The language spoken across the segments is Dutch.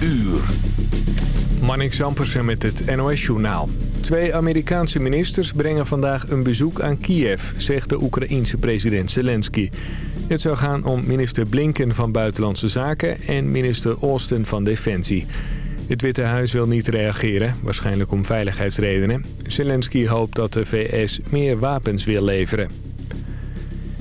uur. Marnik Zampersen met het NOS-journaal. Twee Amerikaanse ministers brengen vandaag een bezoek aan Kiev, zegt de Oekraïense president Zelensky. Het zou gaan om minister Blinken van Buitenlandse Zaken en minister Austin van Defensie. Het Witte Huis wil niet reageren, waarschijnlijk om veiligheidsredenen. Zelensky hoopt dat de VS meer wapens wil leveren.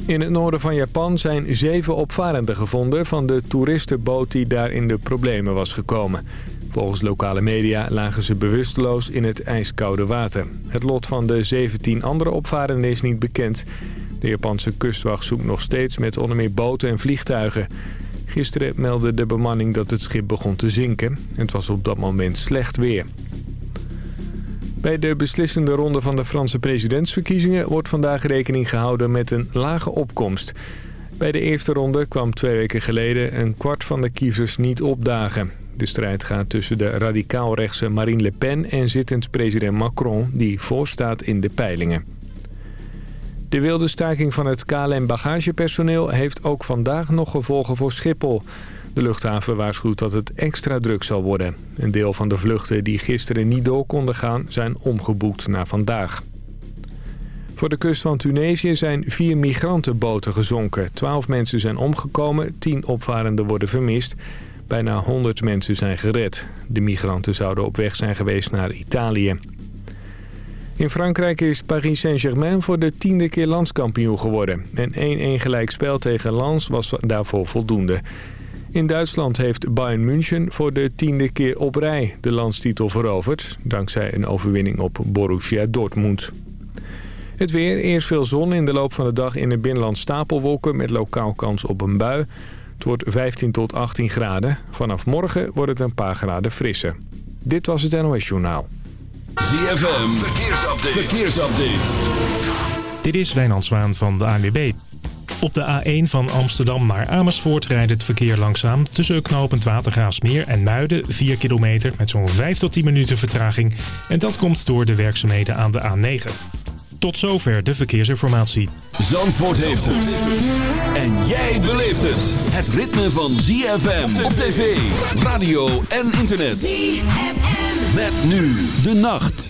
In het noorden van Japan zijn zeven opvarenden gevonden van de toeristenboot die daar in de problemen was gekomen. Volgens lokale media lagen ze bewusteloos in het ijskoude water. Het lot van de 17 andere opvarenden is niet bekend. De Japanse kustwacht zoekt nog steeds met onder boten en vliegtuigen. Gisteren meldde de bemanning dat het schip begon te zinken. Het was op dat moment slecht weer. Bij de beslissende ronde van de Franse presidentsverkiezingen... wordt vandaag rekening gehouden met een lage opkomst. Bij de eerste ronde kwam twee weken geleden een kwart van de kiezers niet opdagen. De strijd gaat tussen de radicaal-rechtse Marine Le Pen en zittend president Macron... die voorstaat in de peilingen. De wilde staking van het KLM bagagepersoneel heeft ook vandaag nog gevolgen voor Schiphol. De luchthaven waarschuwt dat het extra druk zal worden. Een deel van de vluchten die gisteren niet door konden gaan zijn omgeboekt naar vandaag. Voor de kust van Tunesië zijn vier migrantenboten gezonken. Twaalf mensen zijn omgekomen, tien opvarenden worden vermist. Bijna 100 mensen zijn gered. De migranten zouden op weg zijn geweest naar Italië. In Frankrijk is Paris Saint-Germain voor de tiende keer landskampioen geworden. En 1-1 gelijkspel tegen Lens was daarvoor voldoende. In Duitsland heeft Bayern München voor de tiende keer op rij de landstitel veroverd... dankzij een overwinning op Borussia Dortmund. Het weer, eerst veel zon in de loop van de dag in het binnenland stapelwolken... met lokaal kans op een bui. Het wordt 15 tot 18 graden. Vanaf morgen wordt het een paar graden frisser. Dit was het NOS Journaal. ZFM, verkeersupdate. verkeersupdate. Dit is Wijnand Zwaan van de ANWB. Op de A1 van Amsterdam naar Amersfoort rijdt het verkeer langzaam... tussen knooppunt Watergraafsmeer en Muiden, 4 kilometer... met zo'n 5 tot 10 minuten vertraging. En dat komt door de werkzaamheden aan de A9. Tot zover de verkeersinformatie. Zandvoort heeft het. En jij beleeft het. Het ritme van ZFM op tv, radio en internet. ZFM. Met nu de nacht.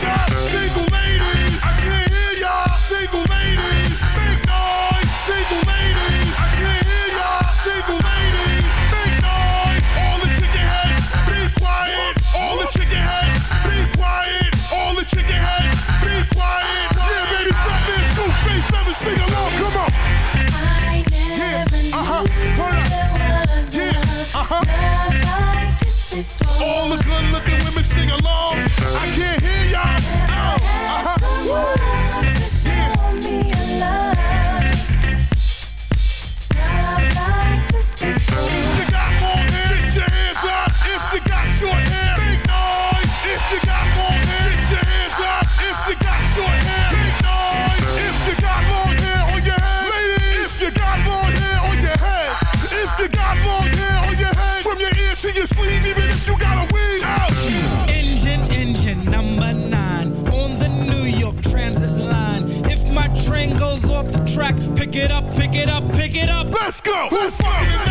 Who's fucking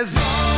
as long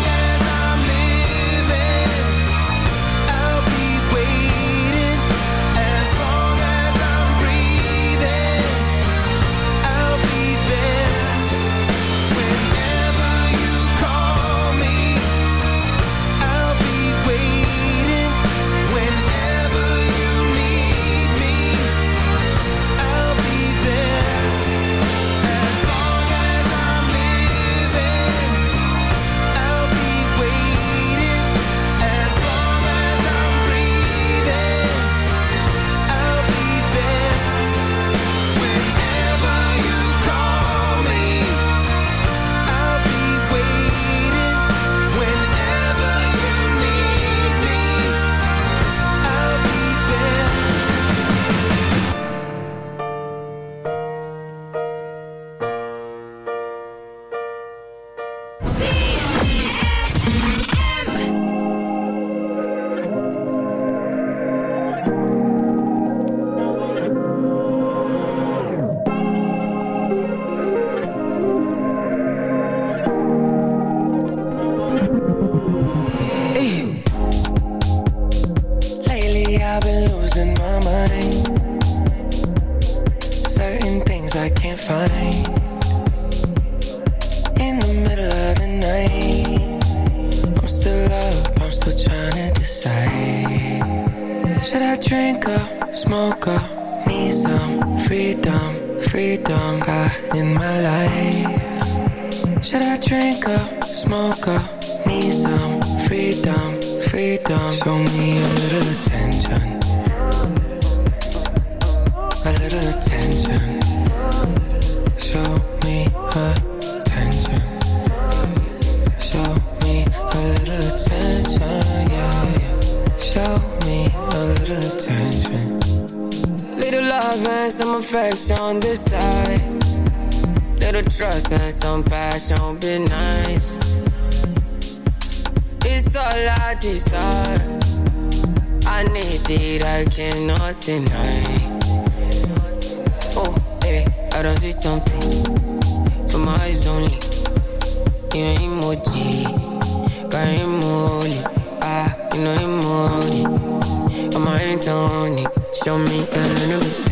attention. Show me attention. Show me a little attention, yeah. Show me a little attention. Little love and some affection on this side. Little trust and some passion, be nice. It's all I desire. I need it, I cannot deny. Don't see something for my eyes only. You know emoji, got emoji. Ah, you know emoji. On my hands on it, show me a little bit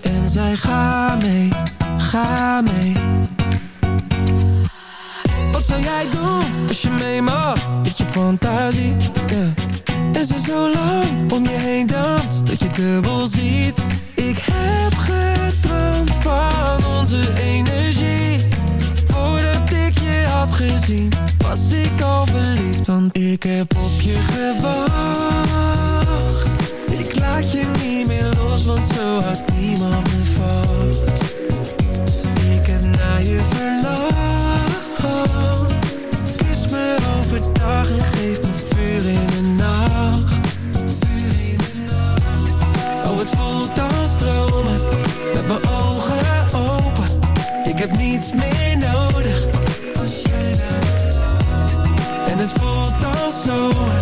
En zei ga mee, ga mee. Wat zou jij doen als je mee mag? Met je fantasie, yeah. En ze zo lang om je heen danst Dat je dubbel ziet. Ik heb gedroomd van onze energie. Voordat ik je had gezien Was ik al verliefd Want ik heb op je gewacht laat je niet meer los Want zo houdt niemand me vast Ik heb naar je verlangd Kus me overdag en geef me vuur in de nacht. Oh, het voelt als stromen Met mijn ogen open. Ik heb niets meer nodig. En het voelt als zomer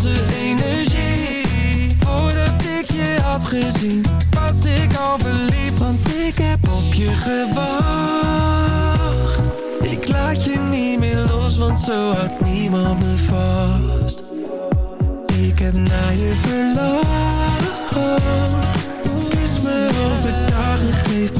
onze energie. Voordat ik je had gezien Was ik al verliefd Want ik heb op je gewacht. Ik laat je niet meer los Want zo houdt niemand me vast. Ik heb naar je verlangd. Kus me overdag en geef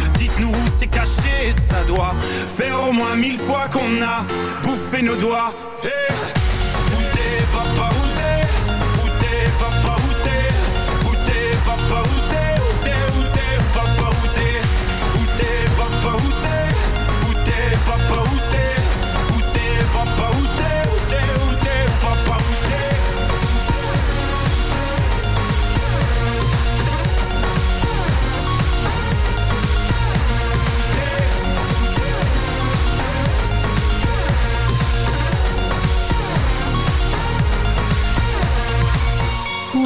C'est caché, ça doit Faire au moins mille fois qu'on a bouffé nos doigts. Eh,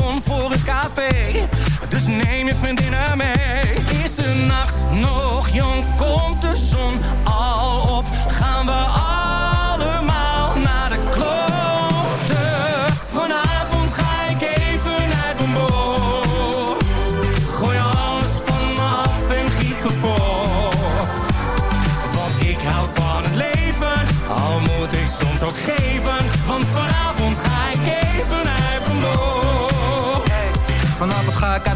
Bon voor het café. Dus neem je vriendinnen mee. Is de nacht nog jong? Komt de zon al op? Gaan we allemaal naar de kloten? Vanavond ga ik even mijn bol. Gooi alles van me af en giet me vol. Want ik hou van het leven, al moet ik soms ook geven. Vanavond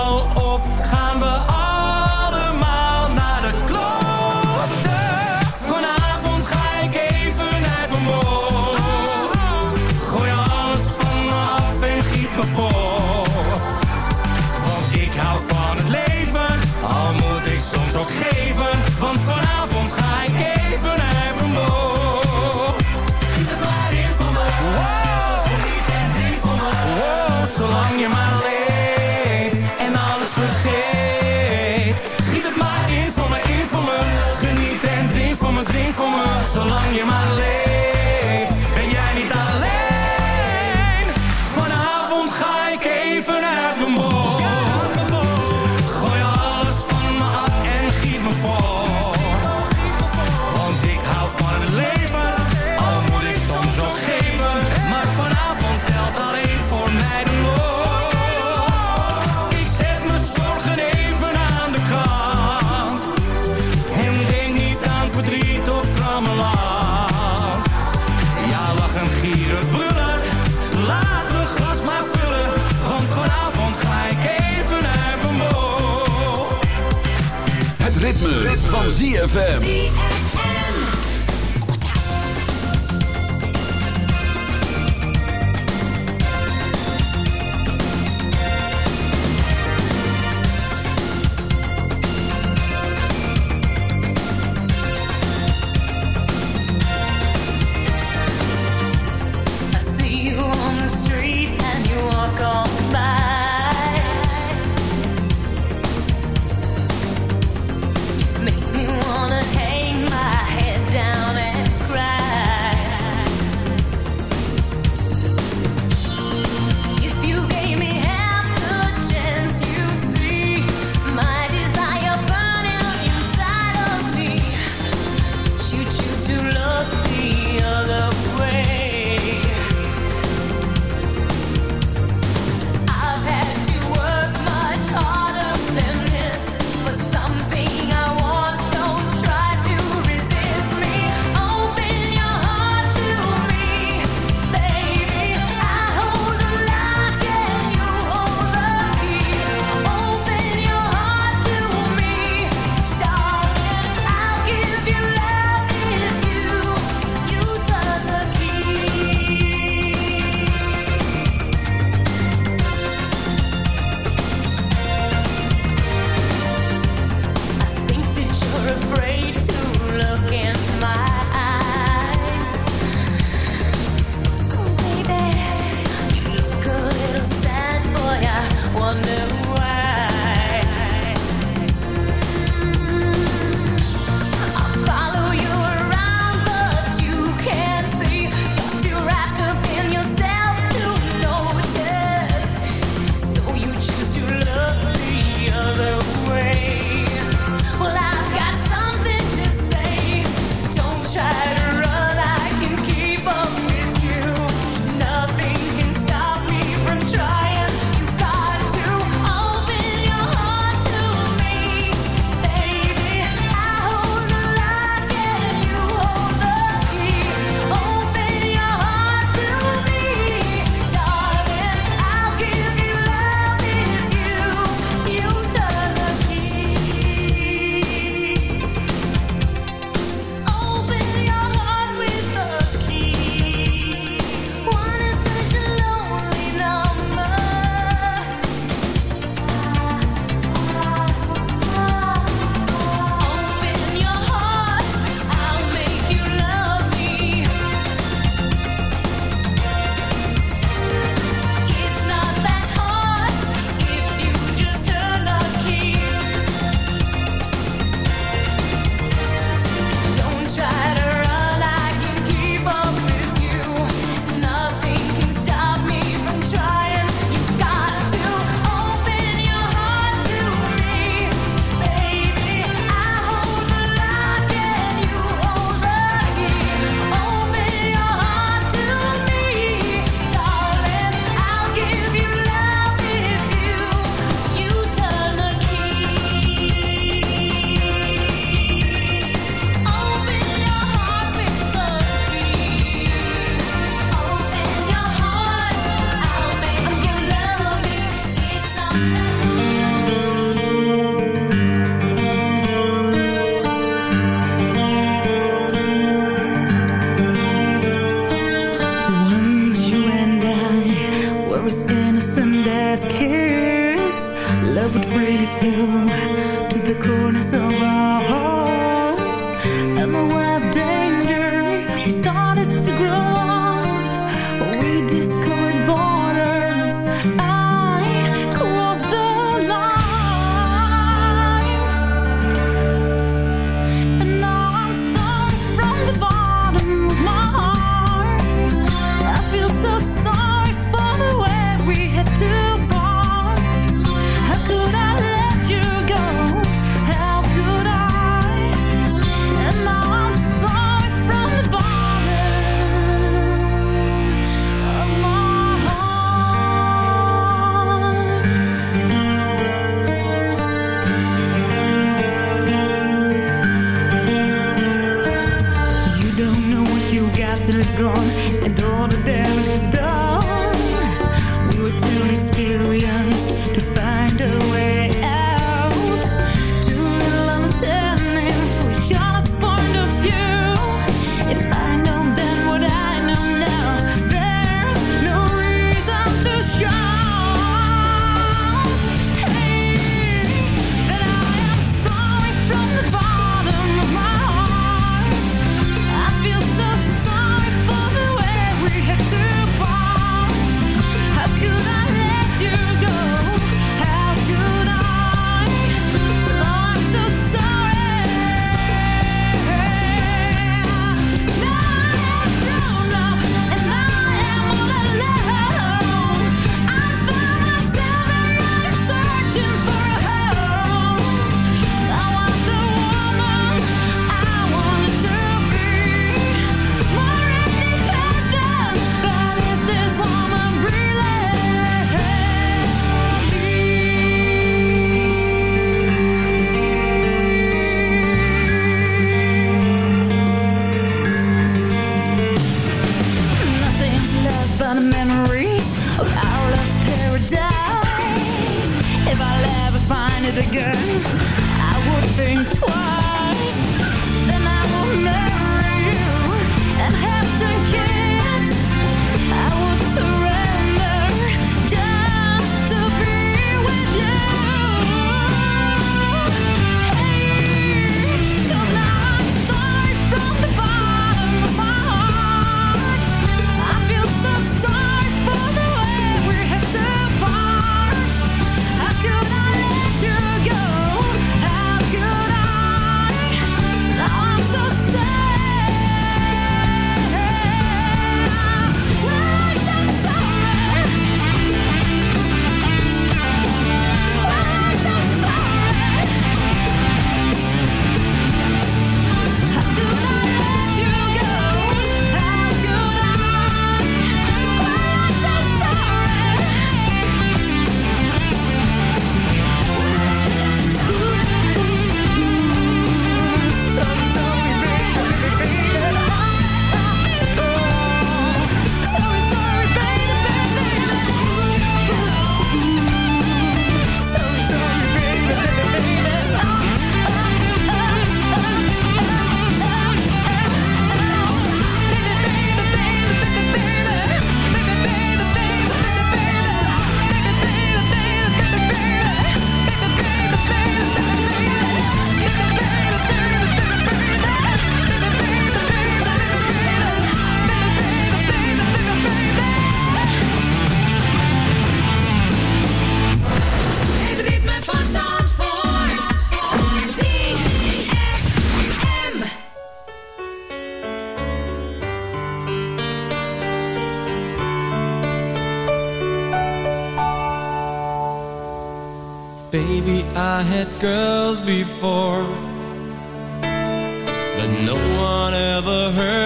al op? Gaan we allemaal ZFM.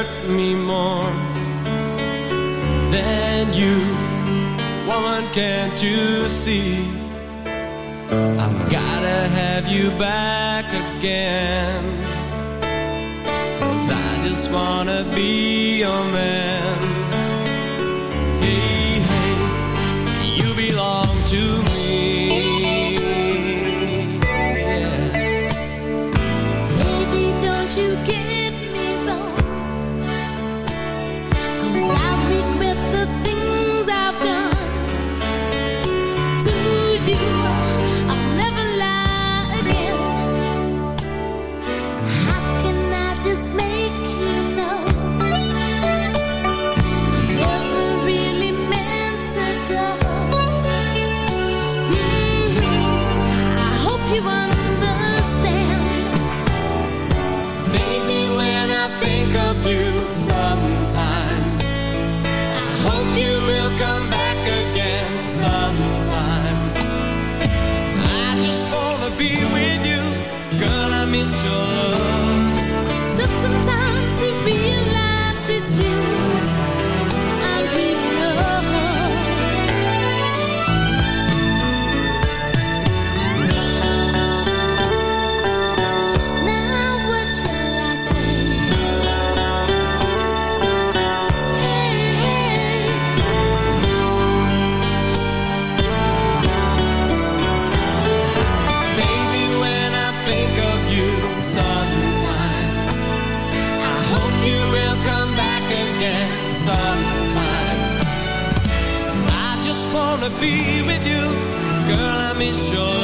hurt me more than you. Woman, can't you see? I've gotta have you back again. Cause I just wanna be your man. be sure